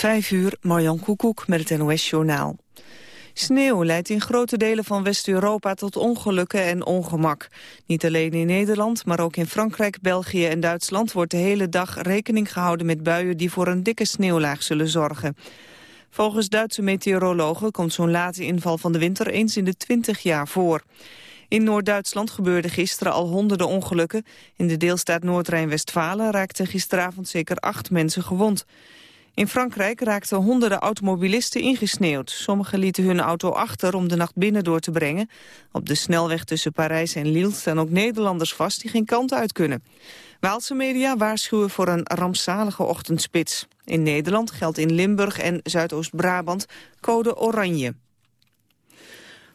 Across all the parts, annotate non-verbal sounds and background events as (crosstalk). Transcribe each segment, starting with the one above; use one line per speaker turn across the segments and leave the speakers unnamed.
Vijf uur, Marjan Koekoek met het NOS-journaal. Sneeuw leidt in grote delen van West-Europa tot ongelukken en ongemak. Niet alleen in Nederland, maar ook in Frankrijk, België en Duitsland... wordt de hele dag rekening gehouden met buien die voor een dikke sneeuwlaag zullen zorgen. Volgens Duitse meteorologen komt zo'n late inval van de winter eens in de 20 jaar voor. In Noord-Duitsland gebeurden gisteren al honderden ongelukken. In de deelstaat Noord-Rijn-Westfalen raakten gisteravond zeker acht mensen gewond. In Frankrijk raakten honderden automobilisten ingesneeuwd. Sommigen lieten hun auto achter om de nacht binnen door te brengen. Op de snelweg tussen Parijs en Lille staan ook Nederlanders vast die geen kant uit kunnen. Waalse media waarschuwen voor een rampzalige ochtendspits. In Nederland geldt in Limburg en Zuidoost-Brabant code oranje.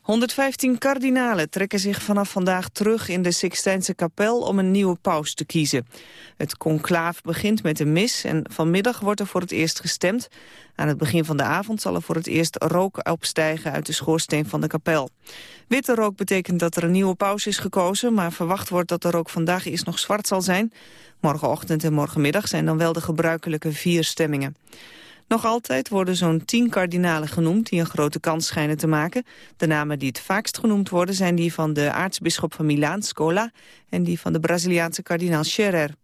115 kardinalen trekken zich vanaf vandaag terug in de Sixtijnse kapel om een nieuwe paus te kiezen. Het conclaaf begint met een mis en vanmiddag wordt er voor het eerst gestemd. Aan het begin van de avond zal er voor het eerst rook opstijgen uit de schoorsteen van de kapel. Witte rook betekent dat er een nieuwe paus is gekozen, maar verwacht wordt dat de rook vandaag eerst nog zwart zal zijn. Morgenochtend en morgenmiddag zijn dan wel de gebruikelijke vier stemmingen. Nog altijd worden zo'n tien kardinalen genoemd die een grote kans schijnen te maken. De namen die het vaakst genoemd worden zijn die van de aartsbisschop van Milaan, Scola, en die van de Braziliaanse kardinaal Scherer.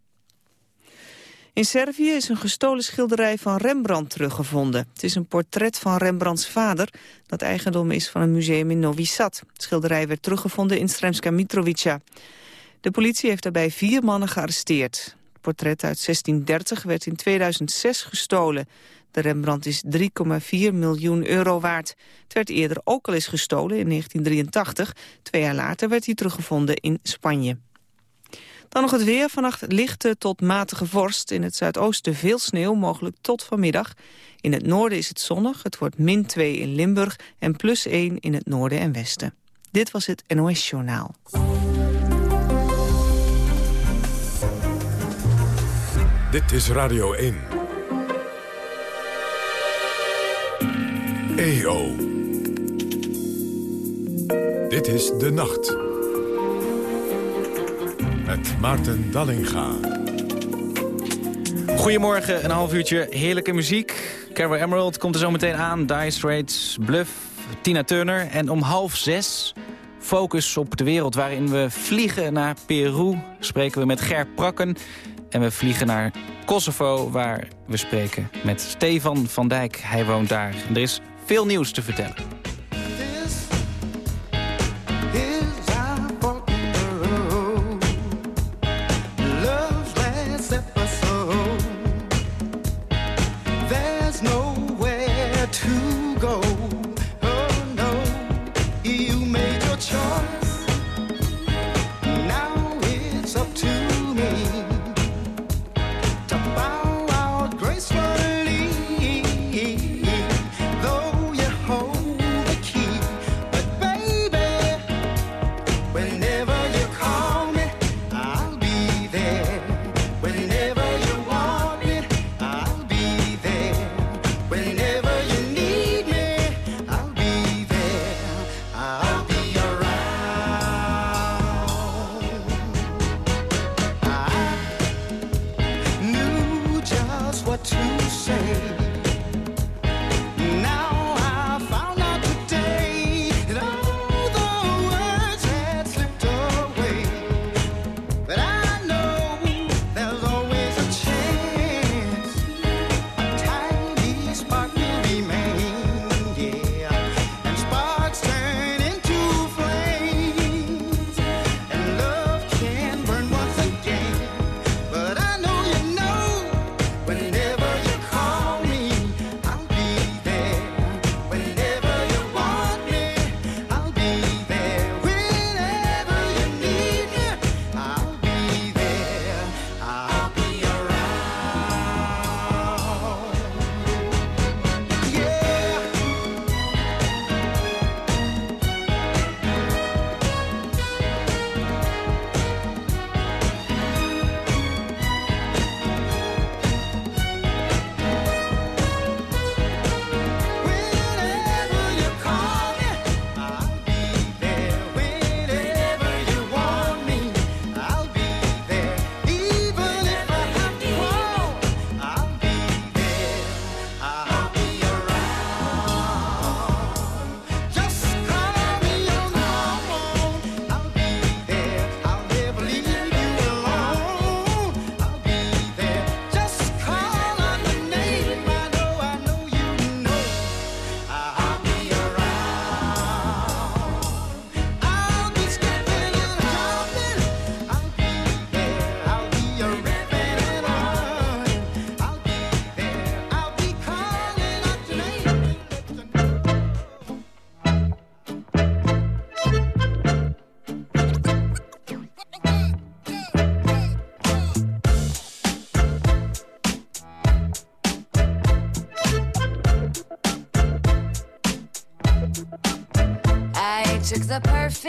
In Servië is een gestolen schilderij van Rembrandt teruggevonden. Het is een portret van Rembrandts vader, dat eigendom is van een museum in Novi Sad. Het schilderij werd teruggevonden in Sremska Mitrovica. De politie heeft daarbij vier mannen gearresteerd. Het portret uit 1630 werd in 2006 gestolen. De Rembrandt is 3,4 miljoen euro waard. Het werd eerder ook al eens gestolen in 1983. Twee jaar later werd hij teruggevonden in Spanje. Dan nog het weer. Vannacht lichte tot matige vorst. In het zuidoosten veel sneeuw, mogelijk tot vanmiddag. In het noorden is het zonnig. Het wordt min 2 in Limburg en plus 1 in het noorden en westen. Dit was het NOS Journaal.
Dit is Radio 1. EO. Dit is De Nacht. Met Maarten Dallinga.
Goedemorgen, een half uurtje heerlijke muziek. Carol Emerald komt er zo meteen aan. Dire Straits, Bluff, Tina Turner. En om half zes focus op de wereld waarin we vliegen naar Peru. Spreken we met Ger Prakken. En we vliegen naar Kosovo, waar we spreken met Stefan van Dijk. Hij woont daar. er is veel nieuws te vertellen.
谁？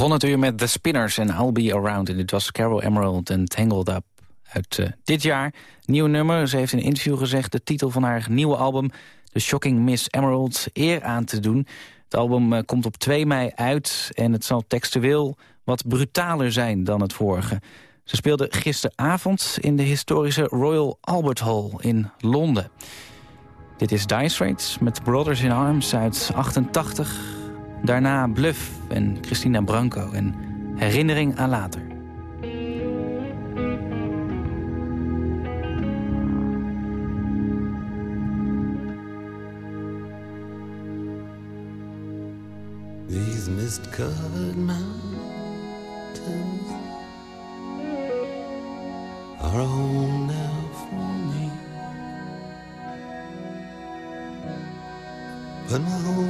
We begonnen het uur met The Spinners en I'll Be Around. En dit was Carol Emerald en Tangled Up uit uh, dit jaar. Nieuw nummer. Ze heeft in een interview gezegd... de titel van haar nieuwe album, The Shocking Miss Emerald, eer aan te doen. Het album uh, komt op 2 mei uit en het zal textueel wat brutaler zijn dan het vorige. Ze speelde gisteravond in de historische Royal Albert Hall in Londen. Dit is Dire Straits met Brothers in Arms uit 88... Daarna Bluff en Christina Branco en Herinnering aan later.
These mist-covered mountains are home now for me. But my home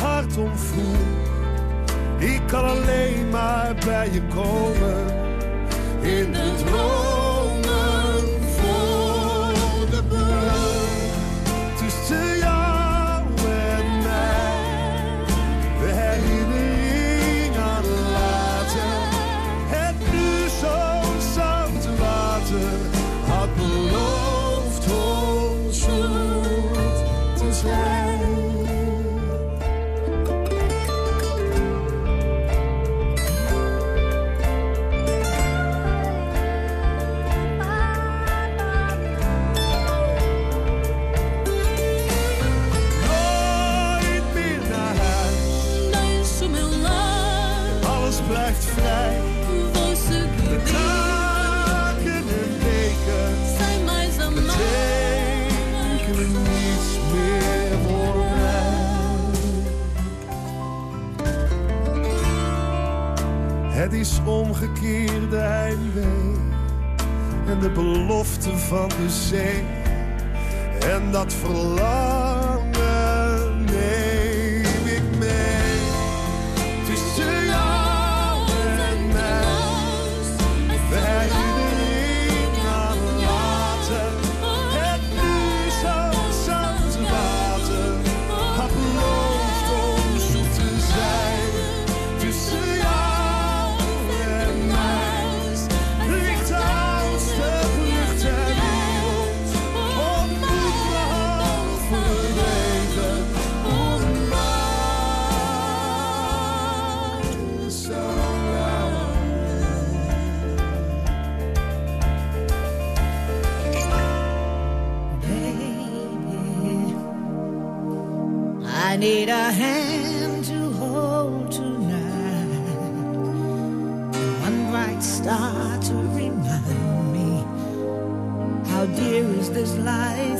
hart om. Ik kan alleen maar bij je komen in het rood. omgekeerde heimwee en de belofte van de zee. En dat verlangen
need a hand to hold tonight. One bright star to remind me how dear is this life.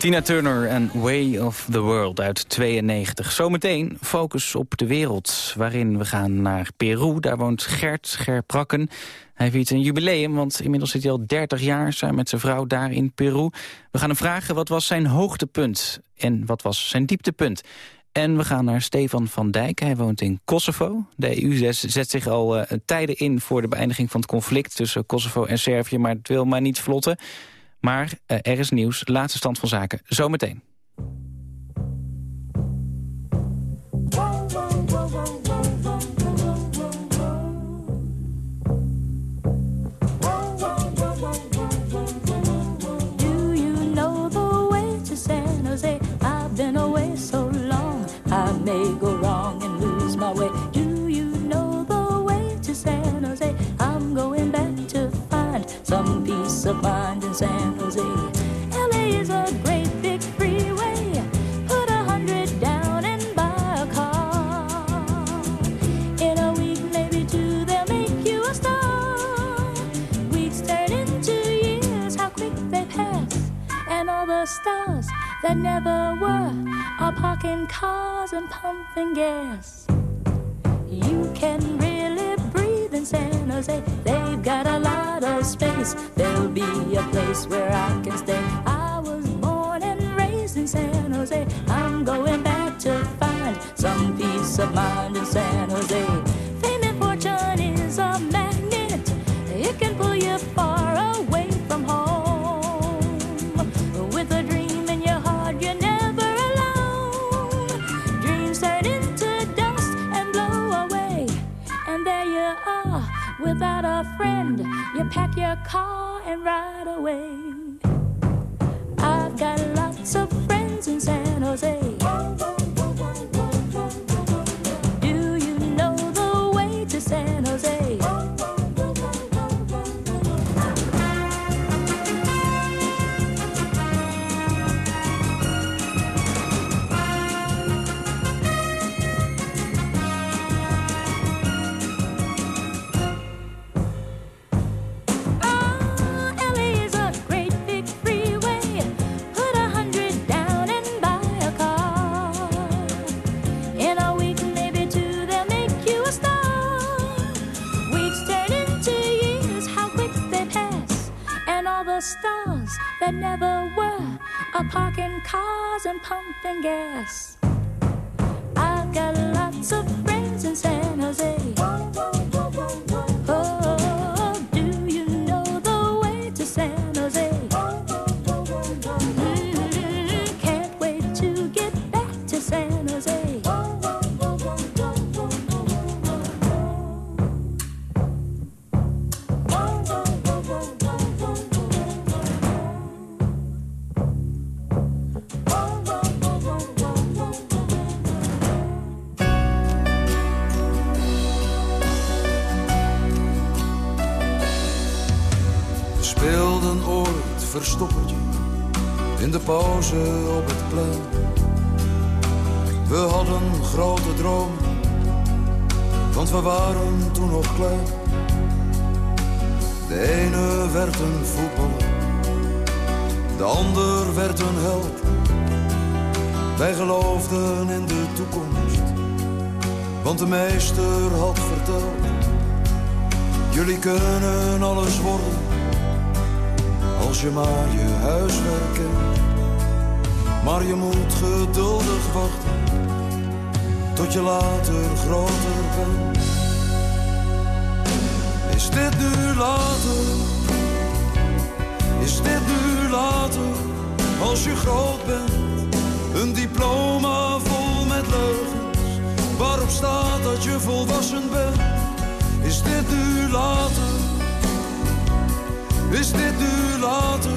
Tina Turner en Way of the World uit 92. Zometeen focus op de wereld, waarin we gaan naar Peru. Daar woont Gert Gerprakken. Hij viert een jubileum, want inmiddels zit hij al 30 jaar... samen met zijn vrouw daar in Peru. We gaan hem vragen wat was zijn hoogtepunt en wat was zijn dieptepunt. En we gaan naar Stefan van Dijk. Hij woont in Kosovo. De EU zet zet zich al eh, tijden in voor de beëindiging van het conflict... tussen Kosovo en Servië, maar het wil maar niet vlotten. Maar eh, er is nieuws. Laatste stand van zaken. Zometeen.
You stars that never were are parking cars and pumping gas. You can really breathe in San Jose. They've got a lot of space. There'll be a place where I can stay. I was born and raised in San Jose. I'm going back to find some peace of mind in San Jose. Friend. You pack your car and ride away. I've got lots of friends in San Jose. Never were are parking cars and pumping gas. I've got lots of friends in San Jose.
Ooit verstoppertje in de pauze op het plein. We hadden grote dromen, want we waren toen nog klein. De ene werd een voetballer, de ander werd een held. Wij geloofden in de toekomst, want de meester had verteld. Jullie kunnen alles worden als je maar je huiswerk kent. Maar je moet geduldig wachten tot je later groter bent. Is dit nu later? Is dit nu later? Als je groot bent, een diploma vol met leugens, waarop staat dat je volwassen bent. Is dit nu later? Is dit nu later,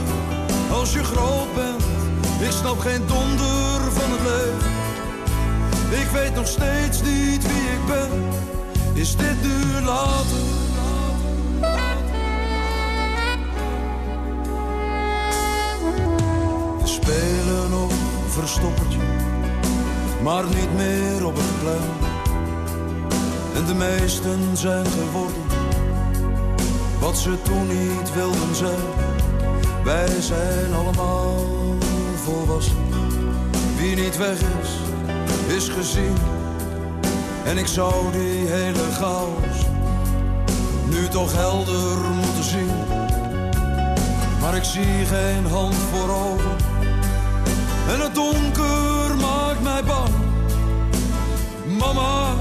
als je groot bent? Ik snap geen donder van het leven. Ik weet nog steeds niet wie ik ben. Is dit nu later? We spelen nog verstoppertje, maar niet meer op het plein. En de meesten zijn geworden wat ze toen niet wilden zijn. Wij zijn allemaal volwassen. Wie niet weg is, is gezien. En ik zou die hele chaos nu toch helder moeten zien. Maar ik zie geen hand voor ogen. En het donker maakt mij bang. Mama,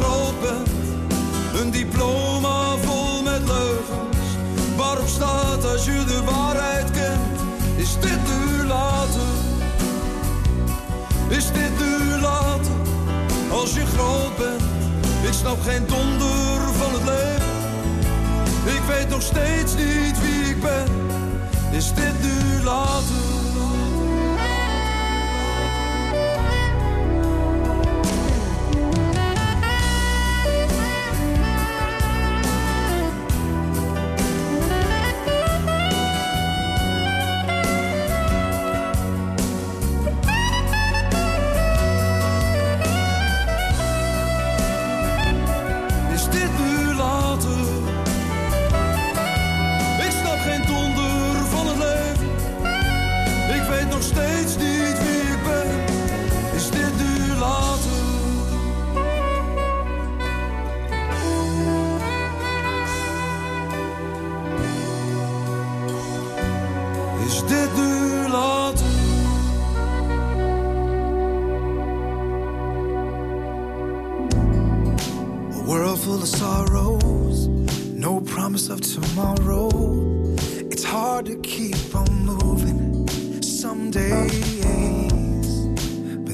groot een diploma vol met leugens. Waarop staat als je de waarheid kent? Is dit nu later? Is dit nu later? Als je groot bent, ik snap geen donder van het leven. Ik weet nog steeds niet wie ik ben. Is dit nu later?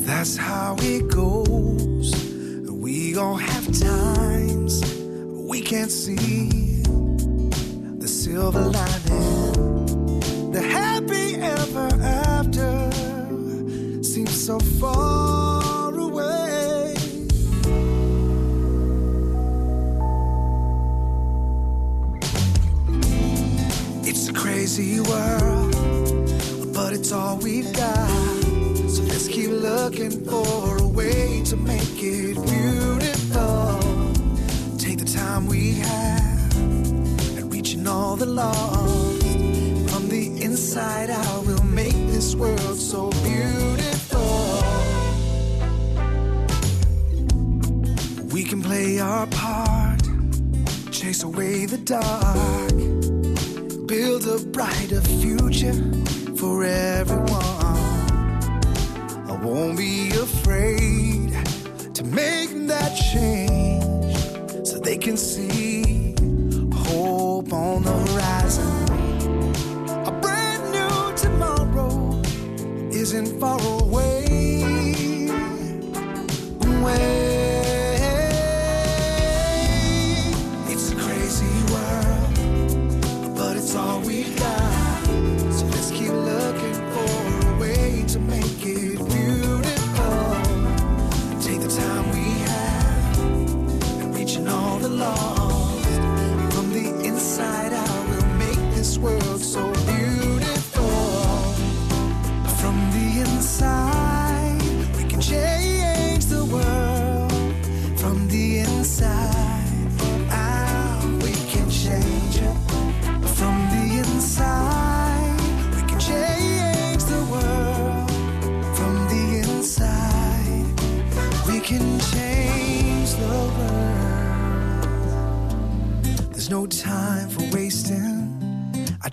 That's how it goes. We all have times we can't see the silver lining. The lost. From the inside out, we'll make this world so beautiful. We can play our part, chase away the dark build a brighter future for everyone. I won't be afraid to make that change so they can see hope on the isn't far away.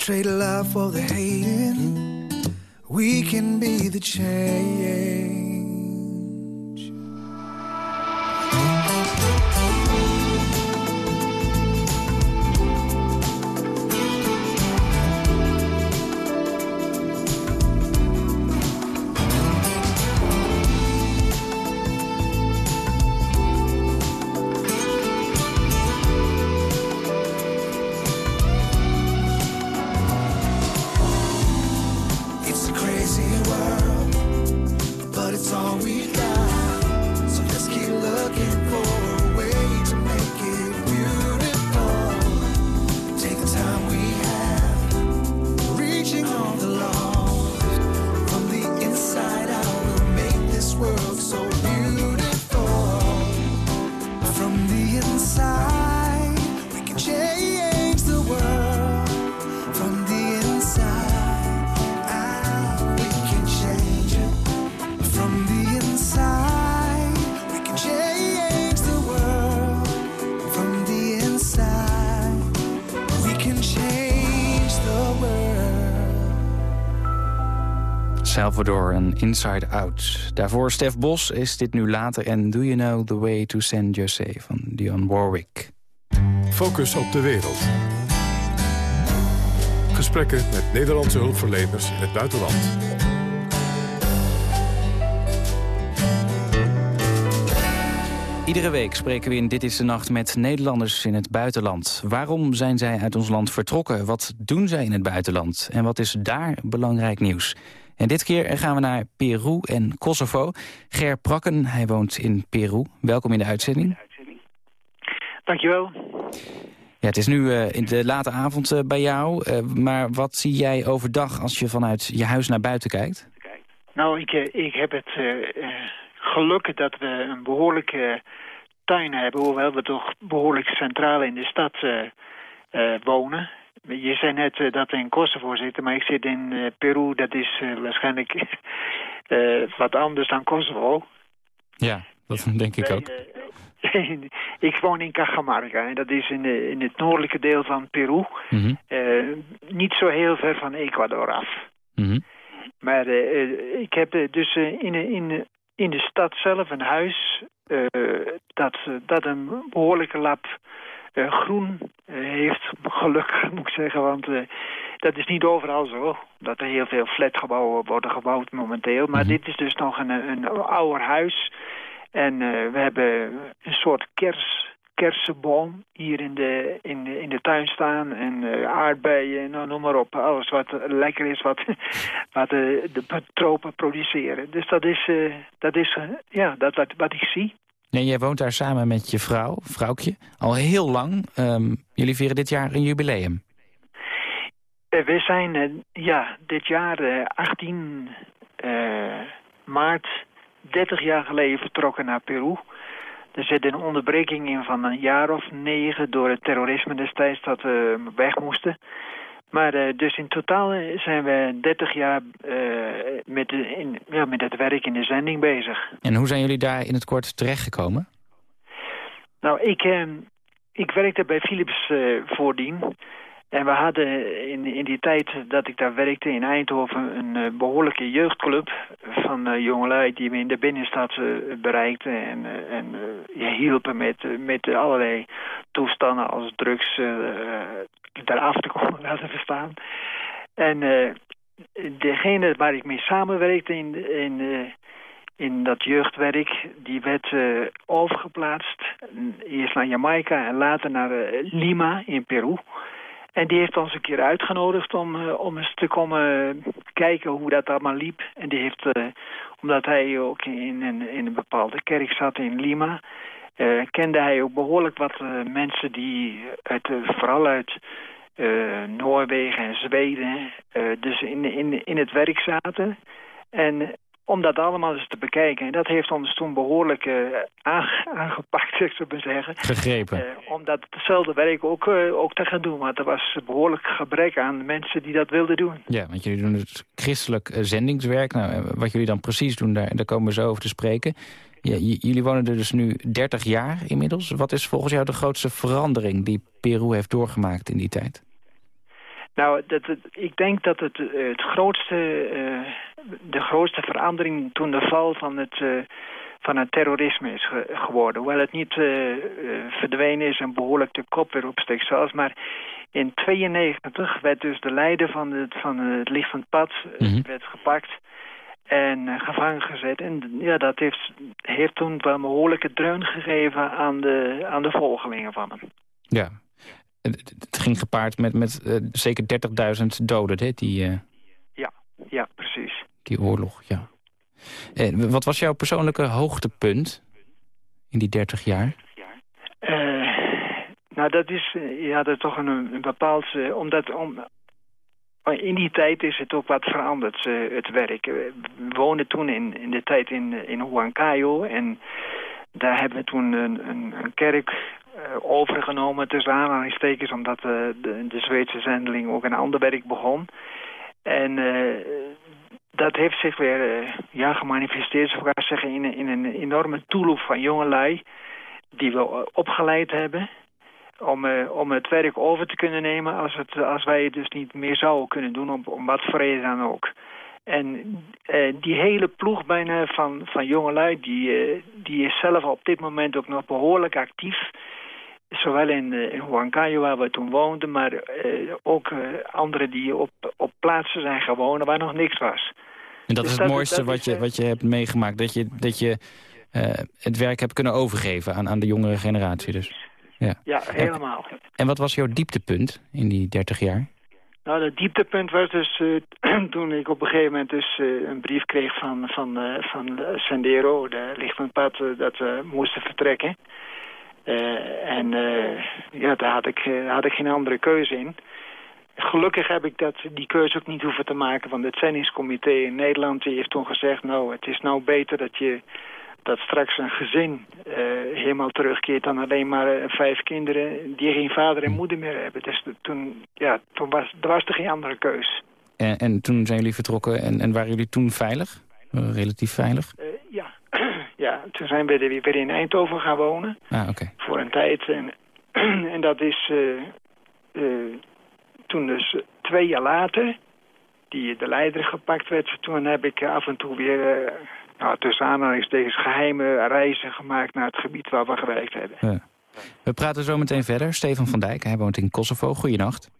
Trade love for the hating. We can be the change.
Inside Out. Daarvoor Stef Bos is dit nu later en Do You Know The Way To San Jose van Dion Warwick.
Focus op de wereld. Gesprekken met Nederlandse hulpverleners in het buitenland.
Iedere week spreken we in Dit is de Nacht met Nederlanders in het buitenland. Waarom zijn zij uit ons land vertrokken? Wat doen zij in het buitenland? En wat is daar belangrijk nieuws? En dit keer gaan we naar Peru en Kosovo. Ger Prakken, hij woont in Peru. Welkom in de uitzending.
Dankjewel.
Ja, het is nu uh, in de late avond uh, bij jou. Uh, maar wat zie jij overdag als je vanuit je huis naar buiten kijkt?
Nou, ik, ik heb het geluk dat we een behoorlijke tuin hebben. Hoewel we toch behoorlijk centraal in de stad wonen. Je zei net dat we in Kosovo zitten, maar ik zit in Peru. Dat is waarschijnlijk (laughs) wat anders dan Kosovo.
Ja, dat denk ik ook. (laughs)
ik woon in Cajamarca en dat is in, de, in het noordelijke deel van Peru.
Mm
-hmm. niet zo heel ver van Ecuador af.
Mm -hmm.
Maar uh, ik heb dus in, in, in de stad zelf een huis dat, dat een behoorlijke lap groen heeft. Gelukkig (laughs) moet ik zeggen, want dat is niet overal zo. Dat er heel veel flatgebouwen worden gebouwd momenteel. Maar mm -hmm. dit is dus nog een, een ouder huis... En uh, we hebben een soort kers, kersenboom hier in de, in de, in de tuin staan. En uh, aardbeien, nou, noem maar op. Alles wat lekker is, wat, (laughs) wat de, de tropen produceren. Dus dat is, dat is ja, dat, wat, wat ik zie.
Nee, jij woont daar samen met je vrouw, vrouwtje, al heel lang. Um, jullie vieren dit jaar een jubileum.
we zijn ja, dit jaar 18 maart 30 jaar geleden vertrokken naar Peru. Er zit een onderbreking in van een jaar of negen door het terrorisme destijds dat we weg moesten. Maar uh, dus in totaal zijn we 30 jaar uh, met, in, ja, met het werk in de zending bezig.
En hoe zijn jullie daar in het kort terechtgekomen?
Nou, ik, uh, ik werkte bij Philips voordien. En we hadden in, in die tijd dat ik daar werkte in Eindhoven een uh, behoorlijke jeugdclub van uh, jongelui die we in de binnenstad uh, bereikten en, en hielpen met, met allerlei toestanden als drugs eraf te komen (laughs) laten verstaan. En degene waar ik mee samenwerkte in, in, in dat jeugdwerk, die werd overgeplaatst. Eerst naar Jamaica en later naar Lima in Peru. En die heeft ons een keer uitgenodigd om, om eens te komen kijken hoe dat allemaal liep. En die heeft, omdat hij ook in, in, in, een bepaalde kerk zat in Lima... Uh, kende hij ook behoorlijk wat mensen die uit, vooral uit Noorwegen en Zweden... dus in, in, in het werk zaten. En om dat allemaal eens te bekijken. En dat heeft ons toen behoorlijk uh, (laughs) aangepakt, zeg ik maar zeggen.
Gegrepen.
Uh, om dat hetzelfde werk ook, uh, ook te gaan doen. Want er was behoorlijk gebrek aan mensen die dat wilden doen.
Ja, want jullie doen het christelijk zendingswerk. Nou, wat jullie dan precies doen, daar, daar komen we zo over te spreken. Ja, jullie wonen er dus nu 30 jaar inmiddels. Wat is volgens jou de grootste verandering die Peru heeft doorgemaakt in die tijd?
Nou, dat, ik denk dat het, het grootste, uh, de grootste verandering toen de val van het, uh, van het terrorisme is ge geworden. Hoewel het niet uh, verdwenen is en behoorlijk de kop weer opsteekt zelfs. Maar in 92 werd dus de leider van het, van het lichtend pad mm -hmm. werd gepakt en gevangen gezet. En ja, dat heeft, heeft toen wel een behoorlijke dreun gegeven aan de, aan de volgelingen van hem.
Ja, het ging gepaard met, met uh, zeker 30.000 doden, hè? Die, uh,
ja, ja, precies.
Die oorlog, ja. En wat was jouw persoonlijke hoogtepunt in die 30 jaar?
Uh, nou, dat is, ja, dat is toch een, een bepaald... omdat om, in die tijd is het ook wat veranderd, het werk. We woonden toen in, in de tijd in, in Huancayo en daar hebben we toen een, een, kerk uh, overgenomen tussen aanhalingstekens... omdat uh, de, de Zweedse zendeling ook een ander werk begon. En dat heeft zich weer ja, gemanifesteerd, zou ik zeggen... In, in een enorme toeloop van jongelui die we opgeleid hebben... Om, om het werk over te kunnen nemen als, het, als wij het dus niet meer zouden kunnen doen... om, om wat voor reden dan ook. En eh, die hele ploeg bijna van, van jongelui, die, eh, die is zelf op dit moment ook nog behoorlijk actief. Zowel in, uh, in Huancayo, waar we toen woonden, maar ook anderen die op, op plaatsen zijn gewoond waar nog niks was.
En dat dus is het mooiste wat, je, wat je hebt meegemaakt, dat je, dat je het werk hebt kunnen overgeven aan, aan de jongere generatie dus.
Ja, ja helemaal.
En wat was jouw dieptepunt in die 30 jaar?
Nou, het dieptepunt was dus uh, (clears throat) toen ik op een gegeven moment dus uh, een brief kreeg van, van, uh, van Sendero, de dat we moesten vertrekken. en ja, daar had ik, had ik geen andere keuze in. Gelukkig heb ik dat, die keuze ook niet hoeven te maken, want het zendingscomité in Nederland die heeft toen gezegd, nou, het is nou beter dat je dat straks een gezin uh, helemaal terugkeert dan alleen maar uh, vijf kinderen die geen vader en moeder meer hebben. Dus toen, ja, toen was, er was er geen andere keus.
En, en toen zijn jullie vertrokken en, en waren jullie toen veilig? Uh, relatief veilig?
ja. (clears throat) ja, toen zijn we weer in Eindhoven gaan wonen.
Ah, oké.
Voor een tijd. En, (clears throat) en dat is toen dus twee jaar later die de leider gepakt werd. Toen heb ik af en toe weer nou, tussen aanhalingstekens geheime reizen gemaakt naar het gebied waar we gewerkt hebben. Ja.
We praten zo meteen verder. Stefan van Dijk, hij woont in Kosovo. Goedenacht.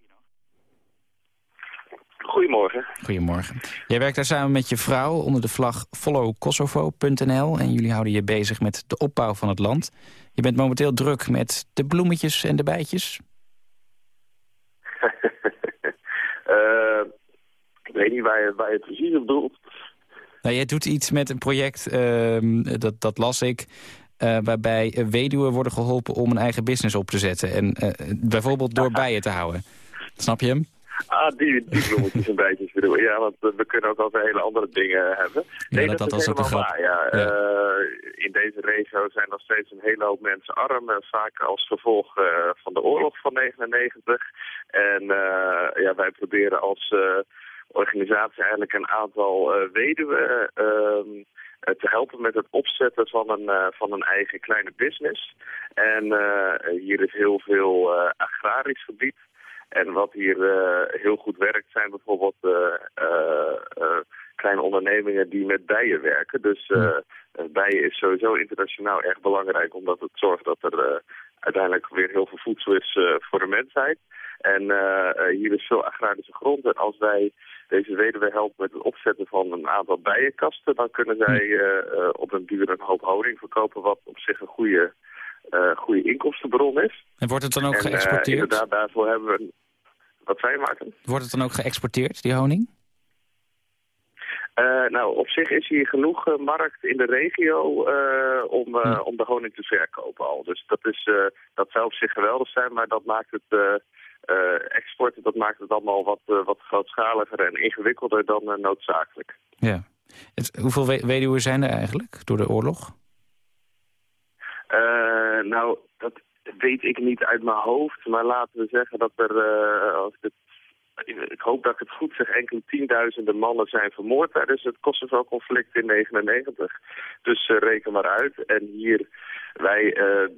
Goedemorgen.
Goedemorgen. Jij werkt daar samen met je vrouw onder de vlag followkosovo.nl... en jullie houden je bezig met de opbouw van het land. Je bent momenteel druk met de bloemetjes en de bijtjes.
uh, (laughs) ik weet niet waar je, waar je het precies op doelt.
Nou, jij doet iets met een project, ehm, dat, dat las ik... Uh, waarbij weduwen worden geholpen om een eigen business op te zetten. En uh, bijvoorbeeld door bijen te houden. Snap je hem?
Ah, die, die bloemetjes een beetje bedoel. Ja, want we kunnen ook over hele andere dingen hebben.
Nee, dat, dat, dat is ook waar.
Ja. ja. Uh, in deze regio zijn nog steeds een hele hoop mensen arm. vaak als gevolg van de oorlog van 99. En ja, wij proberen als organisatie eigenlijk een aantal uh, weduwen uh, te helpen met het opzetten van een, uh, van een eigen kleine business. En hier is heel veel agrarisch gebied. En wat hier heel goed werkt zijn bijvoorbeeld kleine ondernemingen die met bijen werken. Dus bijen is sowieso internationaal erg belangrijk omdat het zorgt dat er uiteindelijk weer heel veel voedsel is voor de mensheid. En hier is veel agrarische grond. En als wij deze weduwe helpt met het opzetten van een aantal bijenkasten... dan kunnen zij uh, op een duur een hoop honing verkopen... wat op zich een goede, uh, goede inkomstenbron is.
En wordt het dan ook geëxporteerd?
Inderdaad, daarvoor hebben we... Een... Wat zij maken.
Wordt het dan ook geëxporteerd, die honing?
Uh, nou, op zich is hier genoeg uh, markt in de regio uh, om, om de honing te verkopen al. Dus dat, is, dat zou op zich geweldig zijn, maar dat maakt het uh, export, dat maakt het allemaal wat, uh, wat grootschaliger en ingewikkelder dan uh, noodzakelijk.
Ja. Het, hoeveel weduwen zijn er eigenlijk door de oorlog?
nou, dat weet ik niet uit mijn hoofd. Maar laten we zeggen dat er, als ik het ik hoop dat ik het goed zeg, enkele tienduizenden mannen zijn vermoord tijdens het Kosovo-conflict in 1999. Dus uh, reken maar uit. En hier, wij, uh,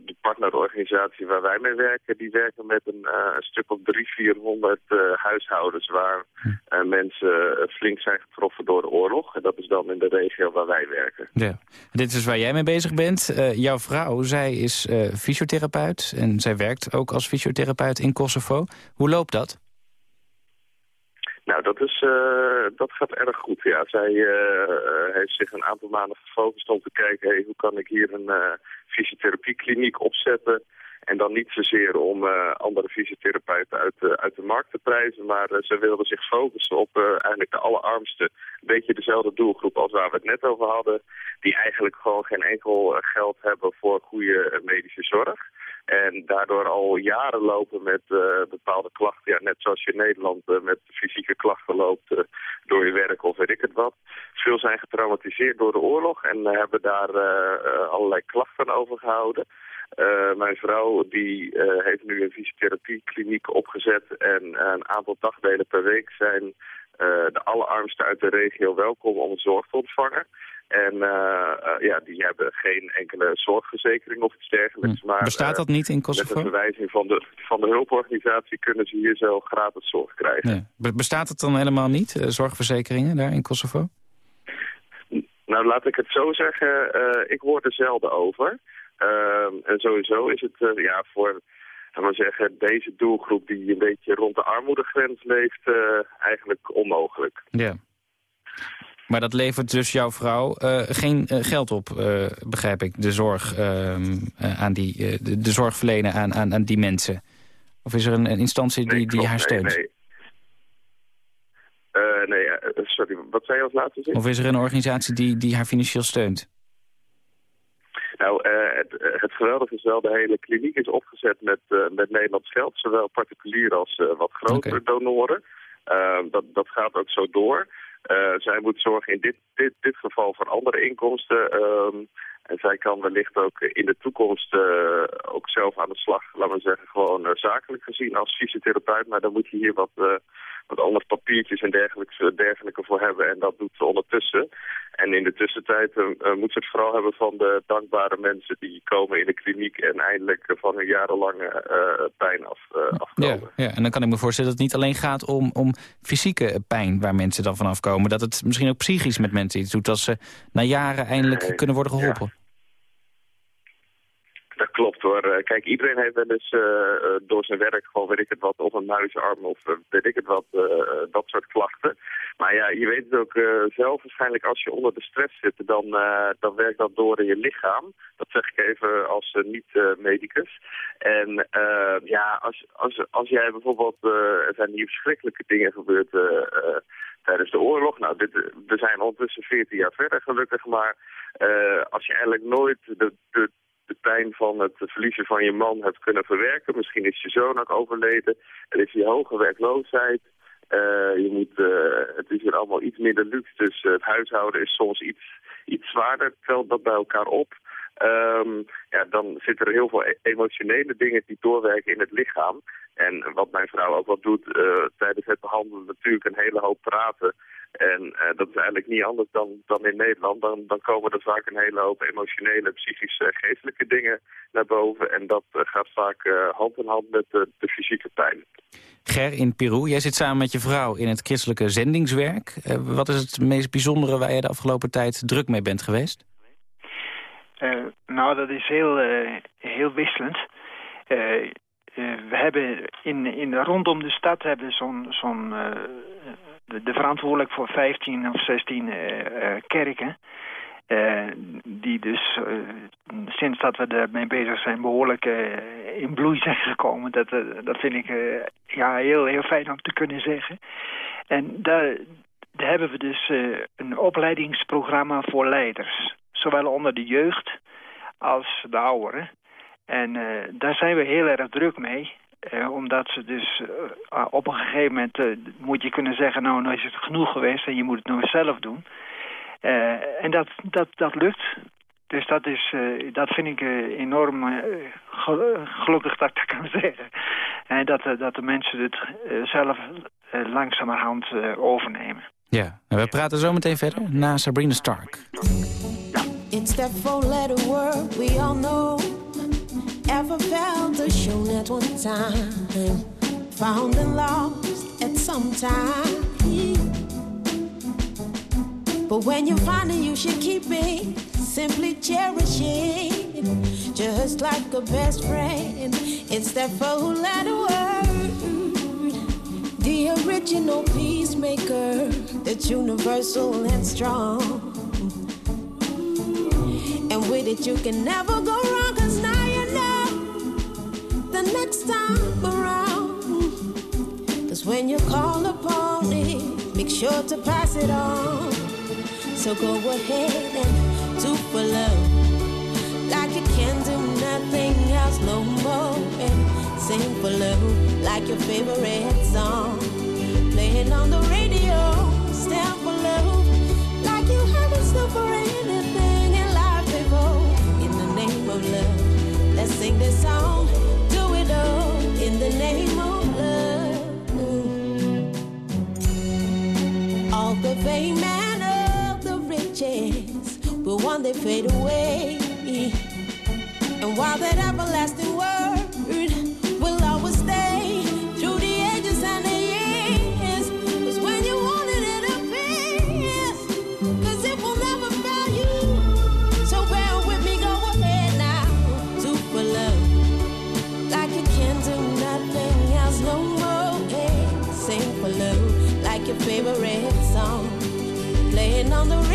de partnerorganisatie waar wij mee werken, die werken met een, uh, een stuk op 300, 400 huishoudens waar mensen flink zijn getroffen door de oorlog. En dat is dan in de regio waar wij werken.
Ja. Dit is waar jij mee bezig bent. jouw vrouw, zij is fysiotherapeut en zij werkt ook als fysiotherapeut in Kosovo. Hoe loopt dat?
Nou, dat, is, uh, dat gaat erg goed. Ja. Zij uh, heeft zich een aantal maanden gefocust om te kijken... Hey, hoe kan ik hier een uh, fysiotherapiekliniek opzetten... En dan niet zozeer om uh, andere fysiotherapeuten uit, uh, uit de markt te prijzen, maar uh, ze wilden zich focussen op eigenlijk de allerarmste. Een beetje dezelfde doelgroep als waar we het net over hadden, die eigenlijk gewoon geen enkel geld hebben voor goede medische zorg. En daardoor al jaren lopen met uh, bepaalde klachten. Ja, net zoals je in Nederland uh, met fysieke klachten loopt uh, door je werk of weet ik het wat. Veel zijn getraumatiseerd door de oorlog en hebben daar allerlei klachten over gehouden. mijn vrouw die heeft nu een fysiotherapiekliniek opgezet en een aantal dagdelen per week zijn de allerarmsten uit de regio welkom om zorg te ontvangen. En ja, die hebben geen enkele zorgverzekering of iets dergelijks.
Hm. Maar, Bestaat dat niet in Kosovo?
Met een verwijzing van de, van de hulporganisatie kunnen ze hier zo gratis zorg krijgen.
Nee. Bestaat het dan helemaal niet, zorgverzekeringen daar in Kosovo?
Nou, laat ik het zo zeggen. ik hoor er zelden over. Ehm, en sowieso is het ja, voor maar zeggen, deze doelgroep die een beetje rond de armoedegrens leeft, eigenlijk onmogelijk.
Ja. Maar dat levert dus jouw vrouw uh, geen uh, geld op, begrijp ik, de zorg, ehm, aan die, de, de, zorg verlenen aan, aan, aan die mensen? Of is er een, een instantie die, die haar steunt?
Nee, nee. nee sorry, wat zei je als laatste?
Of is er een organisatie die, die haar financieel steunt?
Nou, het, eh, het geweldige is wel, de hele kliniek is opgezet met, met Nederlands geld. Zowel particulier als wat grotere donoren. dat, dat gaat ook zo door. Zij moet zorgen in dit, dit, dit geval voor andere inkomsten. Ehm, en zij kan wellicht ook in de toekomst ook zelf aan de slag, laten we zeggen, gewoon zakelijk gezien als fysiotherapeut. Maar dan moet je hier wat wat andere papiertjes en dergelijke, dergelijke voor hebben. En dat doet ze ondertussen. En in de tussentijd uh, moet ze het vooral hebben van de dankbare mensen die komen in de kliniek en eindelijk van hun jarenlange uh, pijn af, afkomen.
Ja, ja, en dan kan ik me voorstellen dat het niet alleen gaat om, om fysieke pijn waar mensen dan vanaf komen. Dat het misschien ook psychisch met mensen iets doet als ze na jaren eindelijk kunnen worden geholpen.
Dat klopt hoor. Eh, kijk, iedereen heeft wel eens uh, door zijn werk gewoon, weet ik het wat, of een muizenarm of weet ik het wat, dat soort klachten. Maar ja, je weet het ook zelf waarschijnlijk als je onder de stress zit, dan, dan werkt dat door in je lichaam. Dat zeg ik even als niet-medicus. en ja, als, als, als jij bijvoorbeeld, er zijn hier verschrikkelijke dingen gebeurd tijdens de oorlog. Nou, dit, we zijn ondertussen 14 jaar verder gelukkig, maar als je eigenlijk nooit de, de de pijn van het verliezen van je man hebt kunnen verwerken. Misschien is je zoon ook overleden. Er is je hoge werkloosheid. Uh, je moet, uh, het is weer allemaal iets minder luxe, dus het huishouden is soms iets, iets zwaarder. Telt dat bij elkaar op. Um, ja, dan zitten er heel veel e-, emotionele dingen die doorwerken in het lichaam. En wat mijn vrouw ook wat doet tijdens het behandelen, natuurlijk een hele hoop praten. En uh, dat is eigenlijk niet anders dan, dan in Nederland. Dan, dan komen er vaak een hele hoop emotionele, psychische, geestelijke dingen naar boven. En dat uh, gaat vaak uh, hand in hand met de, de fysieke pijn.
Ger, in Peru, jij zit samen met je vrouw in het christelijke zendingswerk. wat is het meest bijzondere waar je de afgelopen tijd druk mee bent geweest?
nou, dat is heel, heel wisselend. we hebben in, in, rondom de stad hebben zo'n zo'n de, de verantwoordelijk voor 15 of 16 uh, kerken. Uh, die dus sinds dat we ermee bezig zijn behoorlijk in bloei zijn gekomen. Dat, dat vind ik ja, heel, heel fijn om te kunnen zeggen. En daar, daar hebben we dus een opleidingsprogramma voor leiders. Zowel onder de jeugd als de ouderen. En daar zijn we heel erg druk mee. Eh, omdat ze dus uh, op een gegeven moment uh, moet je kunnen zeggen... nou, nou is het genoeg geweest en je moet het nou zelf doen. en dat, dat, dat lukt. Dus dat, is, dat vind ik enorm gelukkig dat ik dat kan (laughs) zeggen. En dat, dat de mensen het zelf langzamerhand overnemen.
Ja, en we praten zo meteen verder na Sabrina Stark.
It's that four-letter word we all know ever felt a shown at one time, found and lost at some time. But when you find it, you should keep it, simply cherish it, just like a best friend. It's that four-letter word, the original peacemaker, that's universal and strong. And with it, you can never go wrong, next time around. Cause when you call upon it, make sure to pass it on. So go ahead and do for love. Like you can do nothing else no more. And sing for love like your favorite song. Playing on the radio, stand for love. Like you haven't stood for anything in life before. In the name of love, let's sing this song the name of love. All the fame and of the riches but one day fade away. And while that everlasting on the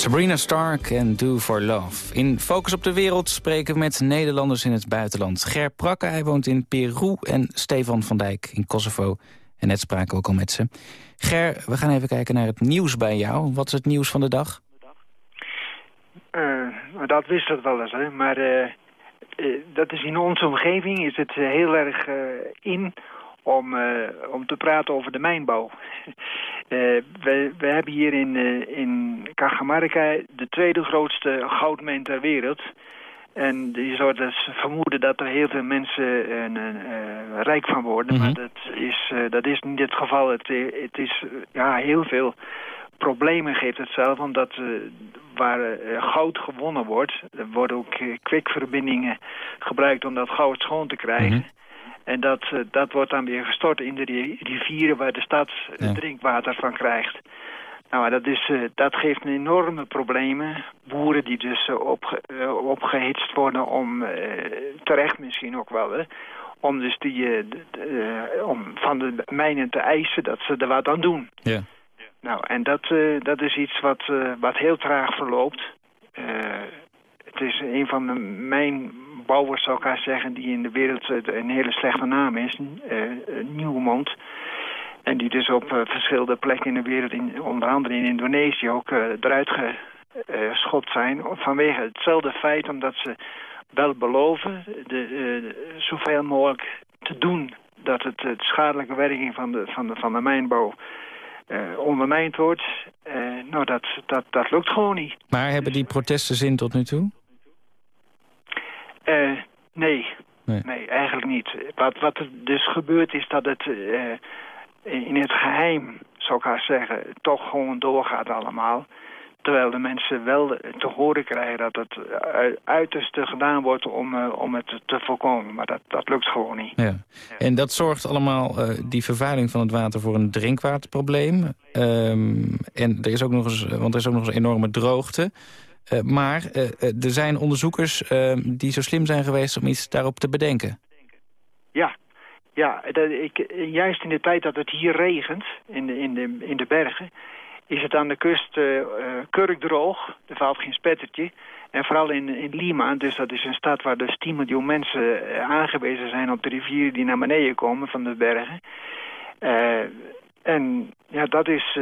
Sabrina Stark en Do For Love. In Focus op de Wereld spreken we met Nederlanders in het buitenland. Ger Prakke, hij woont in Peru en Stefan van Dijk in Kosovo. En net spraken we ook al met ze. Ger, we gaan even kijken naar het nieuws bij jou. Wat is het nieuws van de dag?
Eh, dat wist het wel eens, hè. Maar eh, eh, dat is in onze omgeving is het heel erg in om, eh, om te praten over de mijnbouw. (laughs) Eh, we, we hebben hier in, eh, in Cajamarca de tweede grootste goudmijn ter wereld. En je zou dus vermoeden dat er heel veel mensen rijk van worden. Maar dat is, dat is niet het geval. Het, het is ja, heel veel problemen geeft het zelf. Omdat waar goud gewonnen wordt, er worden ook kwikverbindingen gebruikt om dat goud schoon te krijgen. En dat, eh, dat wordt dan weer gestort in de ri- rivieren waar de stad eh, drinkwater van krijgt. Nou, dat, is, eh, dat geeft een enorme problemen. Boeren die dus eh, opgehitst worden om, terecht misschien ook wel, hè, om dus die, om van de mijnen te eisen dat ze er wat aan doen.
Ja.
Nou, en dat, dat is iets wat, wat heel traag verloopt. Het is een van de mijnbouwers, ik haar zeggen, die in de wereld eh, een hele slechte naam is. eh Nieuwmond. En die dus op eh, verschillende plekken in de wereld, in, onder andere in Indonesië, ook eruit geschopt zijn. Vanwege hetzelfde feit, omdat ze wel beloven de, zoveel mogelijk te doen dat het, schadelijke werking van de, van de, van de mijnbouw ondermijnd wordt. Nou, dat, dat, dat lukt gewoon niet.
Maar hebben die protesten zin tot nu toe?
Eh, nee.
Nee.
nee. eigenlijk niet. Wat, wat er dus gebeurt is dat het eh, in het geheim, zou ik haar zeggen, toch gewoon doorgaat allemaal. Terwijl de mensen wel te horen krijgen dat het uiterste gedaan wordt om, eh, om het te voorkomen. Maar dat, dat lukt gewoon niet.
Ja. En dat zorgt allemaal, die vervuiling van het water, voor een drinkwaterprobleem. Ehm, en er is ook nog eens, want er is ook nog eens een enorme droogte. Eh, maar eh, eh, er zijn onderzoekers die zo slim zijn geweest om iets daarop te bedenken.
Ja, ja ik, juist in de tijd dat het hier regent, in de, in de, in de bergen... is het aan de kust kurkdroog. Er valt geen spettertje. En vooral in, in Lima, dus dat is een stad waar dus 10 miljoen mensen aangewezen zijn... op de rivieren die naar beneden komen van de bergen. En ja, dat is,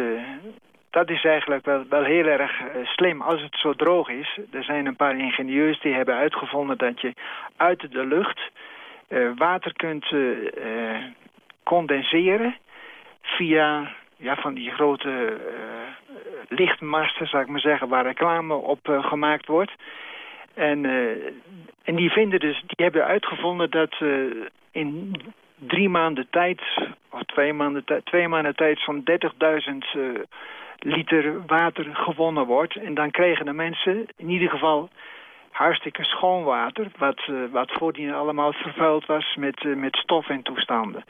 dat is eigenlijk wel, wel heel erg eh, slim als het zo droog is. Er zijn een paar ingenieurs die hebben uitgevonden dat je uit de lucht eh, water kunt eh, condenseren via ja, van die grote lichtmasten, zou ik maar zeggen, waar reclame op gemaakt wordt. En, en die vinden dus, die hebben uitgevonden dat in drie maanden tijd, of twee maanden, twee maanden tijd, zo'n 30.000 liter water gewonnen wordt. En dan kregen de mensen in ieder geval hartstikke schoon water... wat, uh, wat voordien allemaal vervuild was met, uh, met stof en toestanden.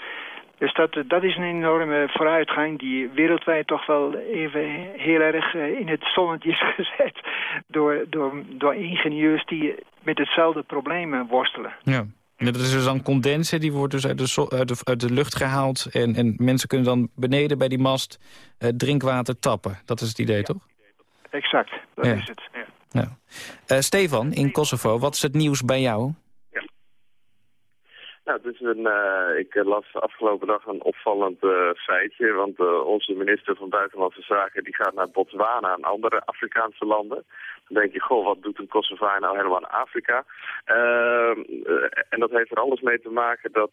Dus dat, uh, dat is een enorme vooruitgang die wereldwijd toch wel even heel erg in het zonnetje is (laughs) gezet... door, door, door ingenieurs die met hetzelfde probleem worstelen.
Ja. Dat is dus dan condensen, die wordt dus uit de, uit de, uit de lucht gehaald... En, en mensen kunnen dan beneden bij die mast uh, drinkwater tappen. Dat is het idee, toch?
Exact, dat is het. Ja.
Ja. Uh, Stefan, in Kosovo, wat is het nieuws bij jou? Ja.
Nou, is een, uh, ik las afgelopen dag een opvallend uh, feitje. Want onze minister van Buitenlandse Zaken die gaat naar Botswana en andere Afrikaanse landen. Dan denk je, goh, wat doet een Kosovaar nou helemaal in Afrika? Uh, en dat heeft er alles mee te maken dat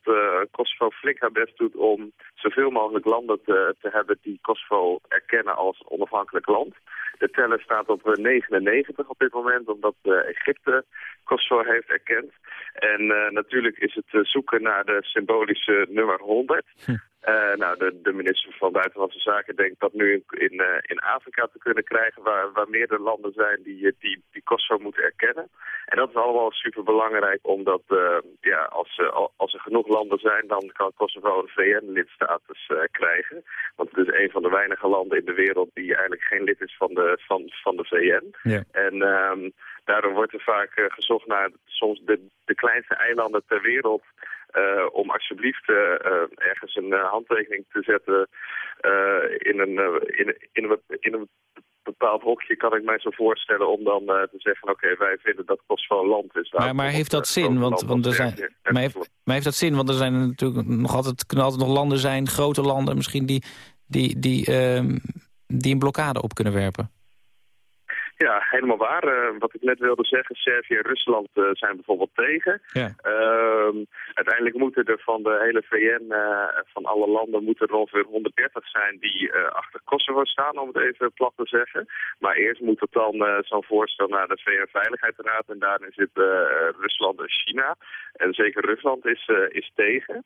Kosovo flink haar best doet om zoveel mogelijk landen te, te hebben die Kosovo erkennen als onafhankelijk land. De teller staat op 99 eh, op dit moment, omdat Egypte Kosovo heeft erkend. En natuurlijk is het zoeken naar de symbolische nummer 100. Hm. Uh, nou, de, de, minister van Buitenlandse Zaken denkt dat nu in, uh, in Afrika te kunnen krijgen... waar, waar meerdere landen zijn die, die, die Kosovo moeten erkennen. En dat is allemaal super belangrijk, omdat uh, ja, als, als er genoeg landen zijn... dan kan Kosovo een VN-lidstatus krijgen. Want het is een van de weinige landen in de wereld... die eigenlijk geen lid is van de, van, van de VN. Ja. En um, daarom wordt er vaak gezocht naar soms de, de kleinste eilanden ter wereld... Uh, om alsjeblieft uh, ergens een handtekening te zetten in, een, in, in, een, in een bepaald hokje kan ik mij zo voorstellen om dan te zeggen... oké, wij vinden dat Kosovo een land is.
Maar, maar heeft dat zin? Want, want er zijn, maar, heeft, maar heeft dat zin? Want er zijn natuurlijk nog altijd, kunnen altijd nog landen zijn, grote landen misschien... die, die, die, uh, die een blokkade op kunnen werpen.
Ja, helemaal waar. Uh, wat ik net wilde zeggen, Servië en Rusland uh, zijn bijvoorbeeld tegen. Ja. Uh, uiteindelijk moeten er van de hele VN, uh, van alle landen, moeten er ongeveer 130 zijn die achter Kosovo staan, om het even plat te zeggen. Maar eerst moet het dan zo'n voorstel naar de VN-veiligheidsraad en daarin zit Rusland en China. En zeker Rusland is, is tegen.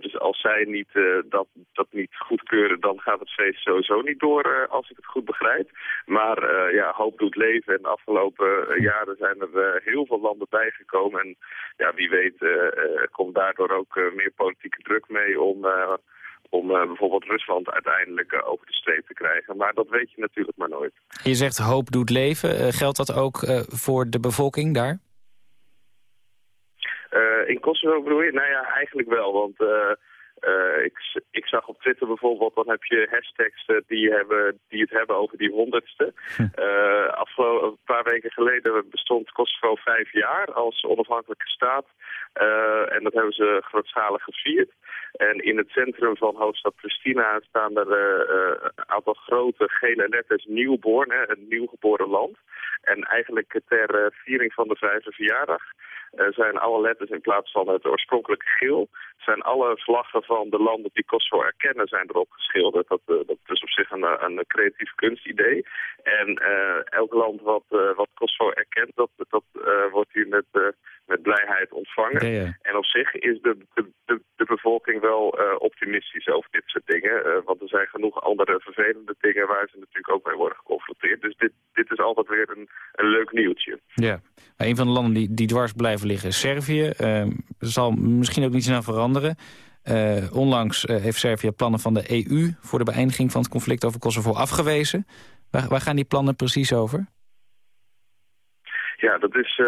dus als zij niet, dat, dat niet goedkeuren, dan gaat het feest sowieso niet door, als ik het goed begrijp. Maar ja, hoop doet leven. En de afgelopen eh, jaren zijn er eh, heel veel landen bijgekomen. En ja, wie weet uh, komt daardoor ook meer politieke druk mee om om bijvoorbeeld Rusland uiteindelijk over de streep te krijgen. Maar dat weet je natuurlijk maar nooit.
Je zegt hoop doet leven. geldt dat ook voor de bevolking daar?
in Kosovo bedoel je? Nou ja, eigenlijk wel. Want uh, ik, ik, zag op Twitter bijvoorbeeld, dan heb je hashtags uh, die, hebben, die het hebben over die honderdste. Uh, afgelopen een paar weken geleden bestond Kosovo vijf jaar als onafhankelijke staat. en dat hebben ze grootschalig gevierd. En in het centrum van hoofdstad Pristina staan er een aantal grote gele letters nieuwborn, hè, een nieuwgeboren land. En eigenlijk ter viering van de vijfde verjaardag zijn alle letters in plaats van het oorspronkelijke geel, zijn alle vlaggen van de landen die Kosovo erkennen zijn erop geschilderd. Dat, uh, dat is op zich een, een creatief kunstidee. En uh, elk land wat, wat Kosovo erkent, dat, dat wordt hier met, met blijheid ontvangen. Ja, ja. En op zich is de, de, de, de bevolking wel optimistisch over dit soort dingen. want er zijn genoeg andere vervelende dingen waar ze natuurlijk ook mee worden geconfronteerd. Dus dit, dit is altijd weer een, een leuk nieuwtje.
Ja, maar een van de landen die, die dwars blijven liggen Servië. Er zal misschien ook niet snel veranderen. Uh, onlangs uh, heeft Servië plannen van de EU voor de beëindiging van het conflict over Kosovo afgewezen. Waar, waar gaan die plannen precies over?
Ja, dat is uh,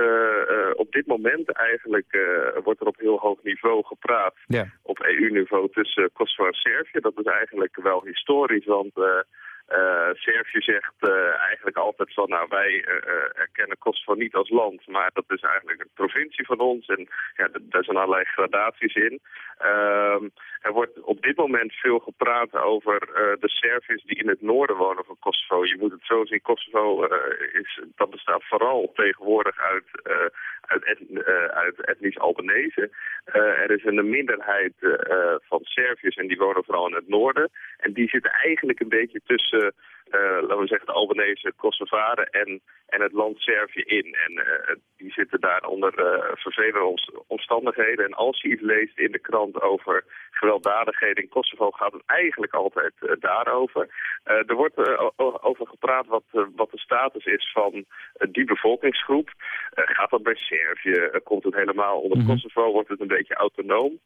op dit moment eigenlijk wordt er op heel hoog niveau gepraat. Ja. Op EU-niveau tussen Kosovo en Servië. Dat is eigenlijk wel historisch, want uh, Servië zegt uh, eigenlijk altijd van, nou wij uh, erkennen Kosovo niet als land, maar dat is eigenlijk een provincie van ons en ja, daar zijn allerlei gradaties in. Ehm, er wordt op dit moment veel gepraat over de Serviërs die in het noorden wonen van Kosovo. Je moet het zo zien, Kosovo is, dat bestaat vooral tegenwoordig uit uit, et, uit etnisch Albanese. er is een minderheid van Serviërs en die wonen vooral in het noorden. En die zitten eigenlijk een beetje tussen laten we zeggen, de Albanese Kosovaren en, en het land Servië in. En die zitten daar onder vervelende omstandigheden. En als je iets leest in de krant over gewelddadigheden in Kosovo, gaat het eigenlijk altijd daarover. er wordt over gepraat wat, wat de status is van die bevolkingsgroep. gaat dat bij Servië? komt het helemaal onder mm -hmm. Kosovo? Wordt het een beetje autonoom?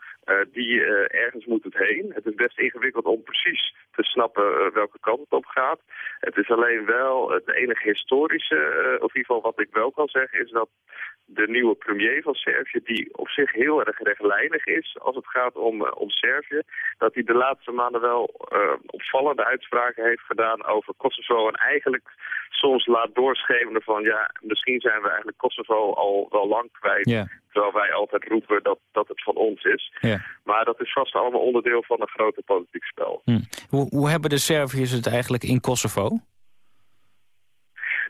die, ergens moet het heen. Het is best ingewikkeld om precies te snappen welke kant het op gaat. Het is alleen wel het enige historische, of in ieder geval wat ik wel kan zeggen, is dat de nieuwe premier van Servië, die op zich heel erg rechtlijnig is als het gaat om, om Servië, dat hij de laatste maanden wel uh, opvallende uitspraken heeft gedaan over Kosovo en eigenlijk soms laat doorschemeren van ja, misschien zijn we eigenlijk Kosovo al wel lang kwijt. Yeah. Terwijl wij altijd roepen dat, dat het van ons is. Yeah. Maar dat is vast allemaal onderdeel van een groter politiek spel.
Hm. Hoe, hoe hebben de Serviërs het eigenlijk in Kosovo?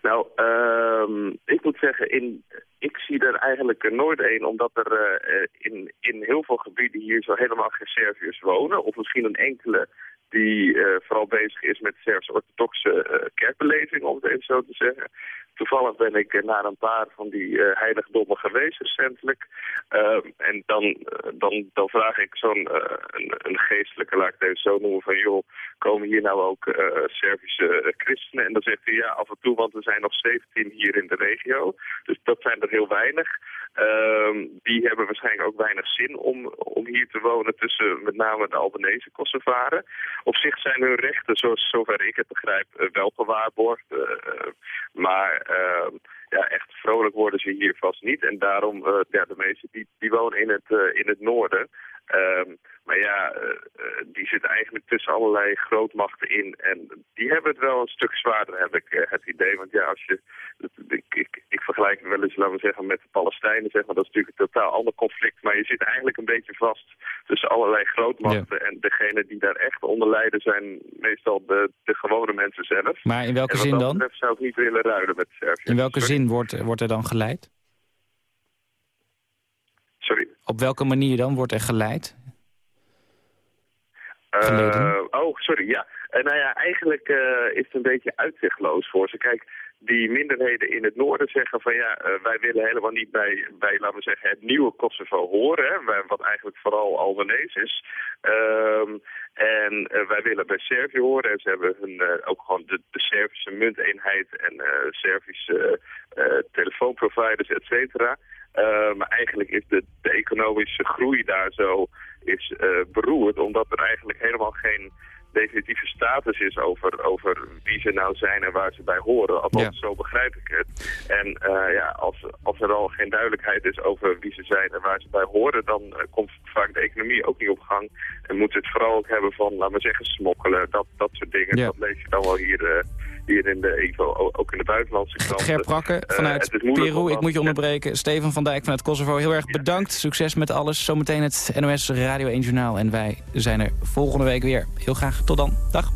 Nou, um, ik moet zeggen, in, ik zie er eigenlijk nooit een, omdat er uh, in, in heel veel gebieden hier zo helemaal geen Serviërs wonen. Of misschien een enkele die uh, vooral bezig is met Serfs-orthodoxe uh, kerkbeleving, om het even zo te zeggen. Toevallig ben ik naar een paar van die heiligdommen geweest recentelijk. Uh, en dan, dan, dan vraag ik zo'n een, een, geestelijke, laat ik het even zo noemen, van joh, komen hier nou ook Servische christenen? En dan zegt hij ja, af en toe, want er zijn nog 17 hier in de regio. Dus dat zijn er heel weinig. Uh, die hebben waarschijnlijk ook weinig zin om, om hier te wonen tussen met name de Albanese Kosovaren. Op zich zijn hun rechten, zoals, zover ik het begrijp, uh, wel gewaarborgd. Uh, maar ehm, ja, echt vrolijk worden ze hier vast niet. En daarom, ja, de meesten die, die wonen in het, in het noorden. Ehm, maar ja, uh, die zitten eigenlijk tussen allerlei grootmachten in. En die hebben het wel een stuk zwaarder, heb ik het idee. Want ja, als je, ik, ik, ik, vergelijk het wel eens, laten we zeggen, met de Palestijnen. Zeg maar, dat is natuurlijk een totaal ander conflict. Maar je zit eigenlijk een beetje vast tussen allerlei grootmachten. Ja. En degene die daar echt onder lijden zijn meestal de, de gewone mensen zelf.
Maar in welke zin dan?
Zou ik niet willen ruilen met Servië.
In welke Sorry. Zin wordt, wordt er dan geleid?
Sorry?
Op welke manier dan wordt er geleid?
Uh, oh, sorry, ja. Uh, nou ja, eigenlijk uh, is het een beetje uitzichtloos voor ze. Kijk, die minderheden in het noorden zeggen van ja, wij willen helemaal niet bij, bij, laten we zeggen, het nieuwe Kosovo horen. Hè, wat eigenlijk vooral Albanese is. Um, en wij willen bij Servië horen. En ze hebben hun, ook gewoon de, Servische munteenheid en Servische telefoonproviders, et cetera. Uh, maar eigenlijk is de, de, economische groei daar zo is, beroerd, omdat er eigenlijk helemaal geen definitieve status is over, over wie ze nou zijn en waar ze bij horen. Althans, ja. zo begrijp ik het. En uh, ja, als, als er al geen duidelijkheid is over wie ze zijn en waar ze bij horen, dan uh, komt vaak de economie ook niet op gang. En moet het vooral ook hebben van, laten we zeggen, smokkelen, dat, dat soort dingen. Ja. Dat lees je dan wel hier hier in de EVO, ook in de buitenlandse kranten.
Gerp Prakke vanuit Peru, ik moet je onderbreken. Steven van Dijk vanuit Kosovo, heel erg bedankt. Succes met alles. Zometeen het NOS Radio 1 Journaal. En wij zijn er volgende week weer. Heel graag tot dan. Dag.